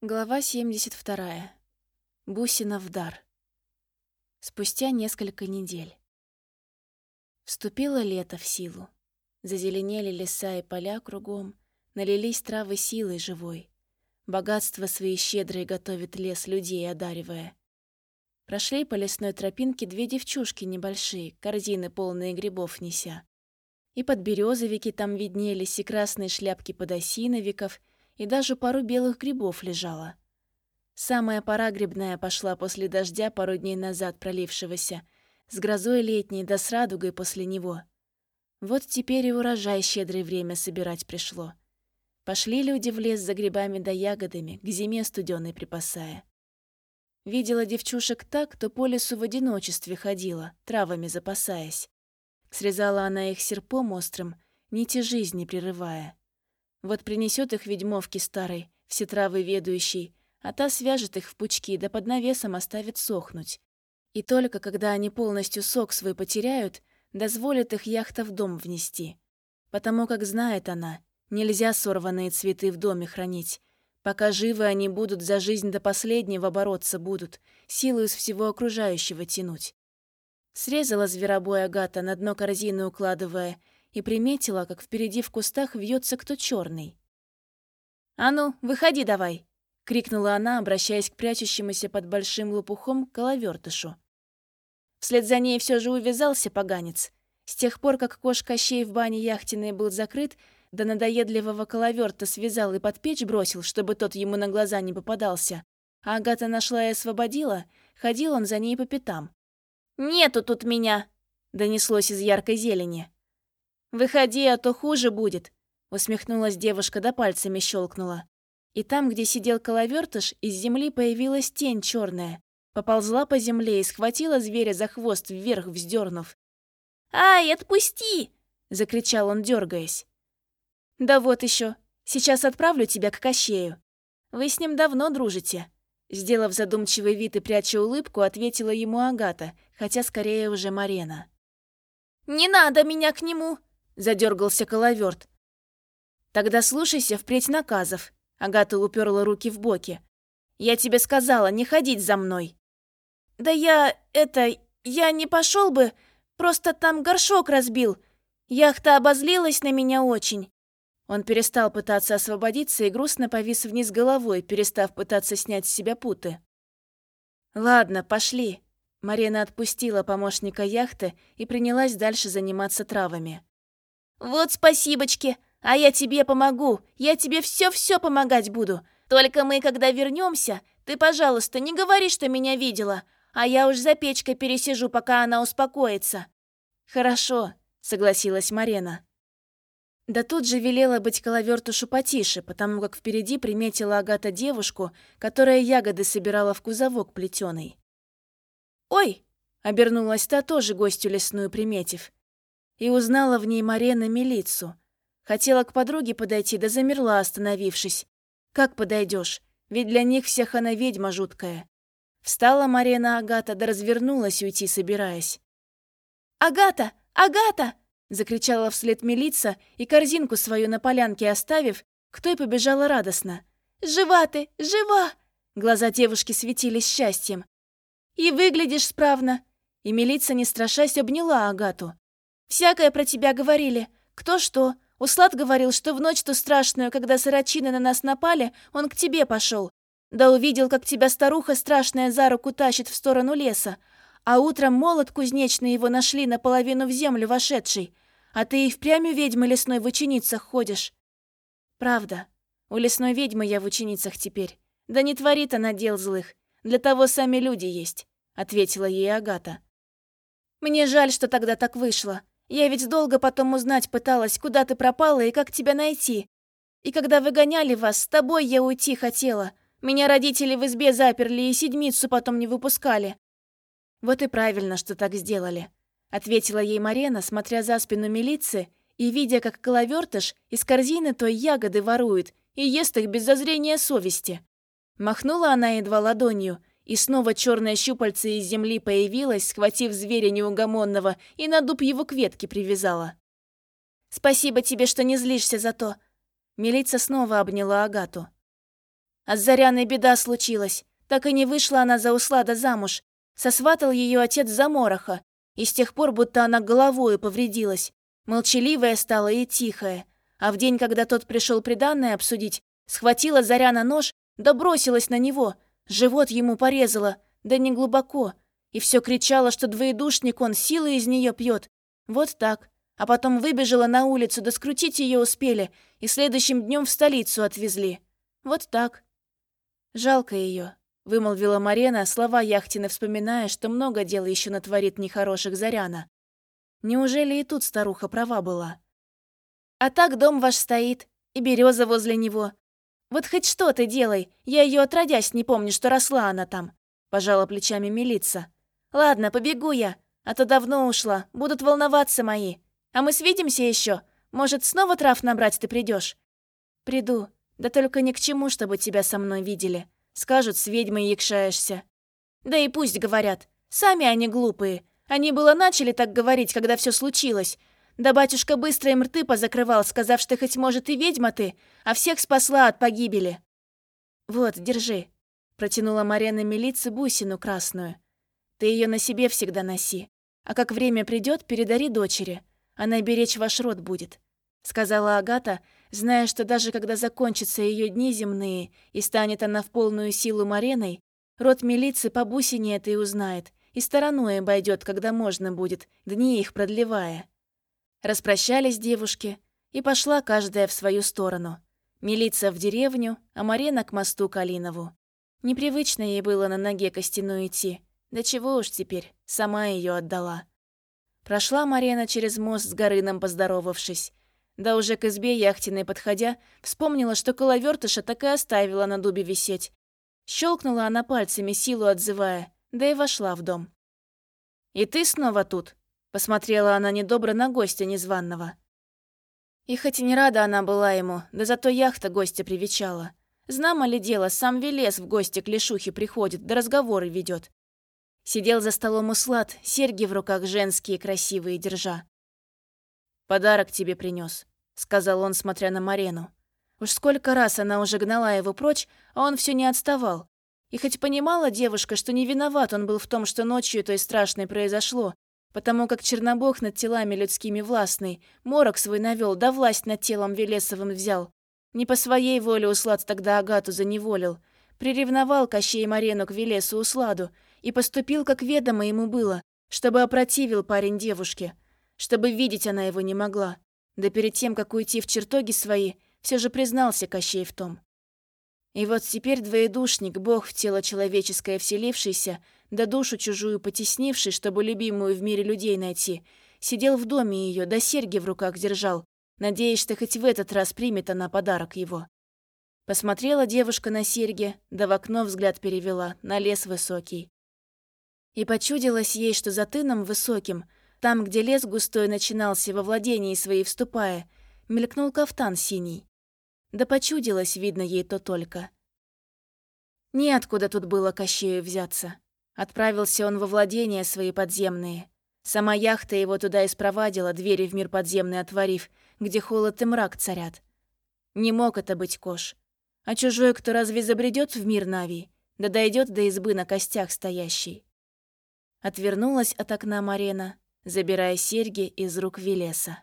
Глава 72. Бусина в дар. Спустя несколько недель. Вступило лето в силу. Зазеленели леса и поля кругом, налились травы силой живой. Богатство свои щедрые готовит лес, людей одаривая. Прошли по лесной тропинке две девчушки небольшие, корзины полные грибов неся. И под березовики там виднелись, и красные шляпки подосиновиков, и даже пару белых грибов лежало. Самая пора грибная пошла после дождя пару дней назад пролившегося, с грозой летней да с радугой после него. Вот теперь и урожай щедрое время собирать пришло. Пошли люди в лес за грибами да ягодами, к зиме студеной припасая. Видела девчушек так, кто по лесу в одиночестве ходила, травами запасаясь. Срезала она их серпом острым, нити жизни прерывая. Вот принесет их ведьмовки старой, все травы ведущей, а та свяжет их в пучки, да под навесом оставит сохнуть. И только когда они полностью сок свой потеряют, дозволит их яхта в дом внести. Потому как знает она, нельзя сорванные цветы в доме хранить. Пока живы они будут, за жизнь до последнего бороться будут, силу из всего окружающего тянуть. Срезала зверобой Агата, на дно корзины укладывая, и приметила, как впереди в кустах вьется кто черный. «А ну, выходи давай!» — крикнула она, обращаясь к прячущемуся под большим лопухом коловертышу. Вслед за ней все же увязался поганец. С тех пор, как кош Кощей в бане яхтенной был закрыт, до надоедливого коловерта связал и под печь бросил, чтобы тот ему на глаза не попадался. А Агата нашла и освободила, ходил он за ней по пятам. «Нету тут меня!» — донеслось из яркой зелени. «Выходи, а то хуже будет», — усмехнулась девушка да пальцами щелкнула. И там, где сидел коловертыш, из земли появилась тень черная. Поползла по земле и схватила зверя за хвост вверх вздернув. «Ай, отпусти!» — закричал он, дергаясь. «Да вот еще. Сейчас отправлю тебя к Кощею. Вы с ним давно дружите». Сделав задумчивый вид и пряча улыбку, ответила ему Агата, хотя скорее уже Марена. «Не надо меня к нему!» Задергался коловерт. Тогда слушайся впредь наказов. Агата уперла руки в боки. Я тебе сказала не ходить за мной. Да я это я не пошел бы, просто там горшок разбил. Яхта обозлилась на меня очень. Он перестал пытаться освободиться и грустно повис вниз головой, перестав пытаться снять с себя путы. «Ладно, пошли». Марина отпустила помощника яхты и принялась дальше заниматься травами. «Вот спасибочки, а я тебе помогу, я тебе все-все помогать буду. Только мы, когда вернемся, ты, пожалуйста, не говори, что меня видела, а я уж за печкой пересижу, пока она успокоится». «Хорошо», — согласилась Марена. Да тут же велела быть коловертушу потише, потому как впереди приметила Агата девушку, которая ягоды собирала в кузовок плетеный. «Ой!» — обернулась та тоже гостью лесную приметив и узнала в ней Марена милицу. Хотела к подруге подойти, да замерла, остановившись. Как подойдешь? Ведь для них всех она ведьма жуткая. Встала Марена Агата, да развернулась уйти, собираясь. «Агата! Агата!» — закричала вслед милица и корзинку свою на полянке оставив, к той побежала радостно. «Жива ты! Жива!» Глаза девушки светились счастьем. «И выглядишь справно!» И милица, не страшась, обняла Агату. Всякое про тебя говорили. Кто что. Услад говорил, что в ночь ту страшную, когда сорочины на нас напали, он к тебе пошел. Да увидел, как тебя старуха страшная за руку тащит в сторону леса. А утром молот кузнечный его нашли наполовину в землю вошедший. А ты и впрямь у ведьмы лесной в ученицах ходишь. Правда. У лесной ведьмы я в ученицах теперь. Да не творит она дел злых. Для того сами люди есть, ответила ей Агата. Мне жаль, что тогда так вышло. Я ведь долго потом узнать пыталась, куда ты пропала и как тебя найти. И когда выгоняли вас, с тобой я уйти хотела. Меня родители в избе заперли и седмицу потом не выпускали. Вот и правильно, что так сделали, ответила ей Марена, смотря за спину милиции и видя, как коловертыш из корзины той ягоды ворует и ест их без зазрения совести. Махнула она едва ладонью, и снова черное щупальце из земли появилось, схватив зверя неугомонного, и на дуб его к ветке привязала. «Спасибо тебе, что не злишься за то». Милица снова обняла Агату. А с Заряной беда случилась. Так и не вышла она за Услада замуж. Сосватал ее отец за Мороха. И с тех пор будто она головою повредилась. Молчаливая стала и тихая. А в день, когда тот пришел приданное обсудить, схватила Заряна нож, да бросилась на него. Живот ему порезала, да не глубоко. И все кричала, что двоедушник он, силы из нее пьет. Вот так. А потом выбежала на улицу, да скрутить ее успели, и следующим днем в столицу отвезли. Вот так. Жалко ее, вымолвила Марена, слова Яхтины вспоминая, что много дел еще натворит нехороших Заряна. Неужели и тут старуха права была? А так дом ваш стоит, и береза возле него. Вот хоть что ты делай, я ее отродясь не помню, что росла она там. Пожала плечами милица. Ладно, побегу я, а то давно ушла, будут волноваться мои. А мы свидимся еще. Может, снова трав набрать ты придешь? Приду. Да только ни к чему, чтобы тебя со мной видели. Скажут, с ведьмой якшаешься. Да и пусть говорят. Сами они глупые. Они было начали так говорить, когда все случилось. Да батюшка быстро им рты позакрывал, сказав, что хоть может и ведьма ты, а всех спасла от погибели. Вот, держи. Протянула Марена милице бусину красную. Ты ее на себе всегда носи. А как время придет, передари дочери. Она беречь ваш род будет», — сказала Агата, зная, что даже когда закончатся ее дни земные и станет она в полную силу Мареной, род милиции по бусине это и узнает, и стороной обойдет, когда можно будет, дни их продлевая. Распрощались девушки, и пошла каждая в свою сторону. Милиция в деревню, а Марена к мосту Калинову. Непривычно ей было на ноге костяной идти. Да чего уж теперь, сама ее отдала. Прошла Марена через мост с Горыном, поздоровавшись. Да уже к избе яхтенной подходя, вспомнила, что коловертыша так и оставила на дубе висеть. Щелкнула она пальцами, силу отзывая, да и вошла в дом. «И ты снова тут?» — посмотрела она недобро на гостя незваного. И хоть и не рада она была ему, да зато яхта гостя привечала. Знамо ли дело, сам Велес в гости к Лешухе приходит, да разговоры ведет. Сидел за столом услад, серьги в руках женские красивые держа. «Подарок тебе принес, сказал он, смотря на Марену. Уж сколько раз она уже гнала его прочь, а он все не отставал. И хоть понимала девушка, что не виноват он был в том, что ночью той страшной произошло, потому как Чернобог над телами людскими властный, морок свой навел, да власть над телом Велесовым взял. Не по своей воле Услад тогда Агату заневолил. Приревновал Кощей Марену к Велесу Усладу, и поступил, как ведомо ему было, чтобы опротивил парень девушке, чтобы видеть она его не могла. Да перед тем, как уйти в чертоги свои, все же признался Кощей в том. И вот теперь двоедушник, бог в тело человеческое вселившийся, да душу чужую потеснивший, чтобы любимую в мире людей найти, сидел в доме ее, да серьги в руках держал, надеясь, что хоть в этот раз примет она подарок его. Посмотрела девушка на серьги, да в окно взгляд перевела, на лес высокий. И почудилось ей, что за тыном высоким, там, где лес густой начинался во владении своей вступая, мелькнул кафтан синий. Да почудилось, видно ей то только. Неоткуда тут было Кощею взяться. Отправился он во владения свои подземные. Сама яхта его туда и спровадила, двери в мир подземный отворив, где холод и мрак царят. Не мог это быть Кош. А чужой, кто разве забредет в мир Нави, да дойдет до избы на костях стоящей. Отвернулась от окна Марена, забирая серьги из рук Велеса.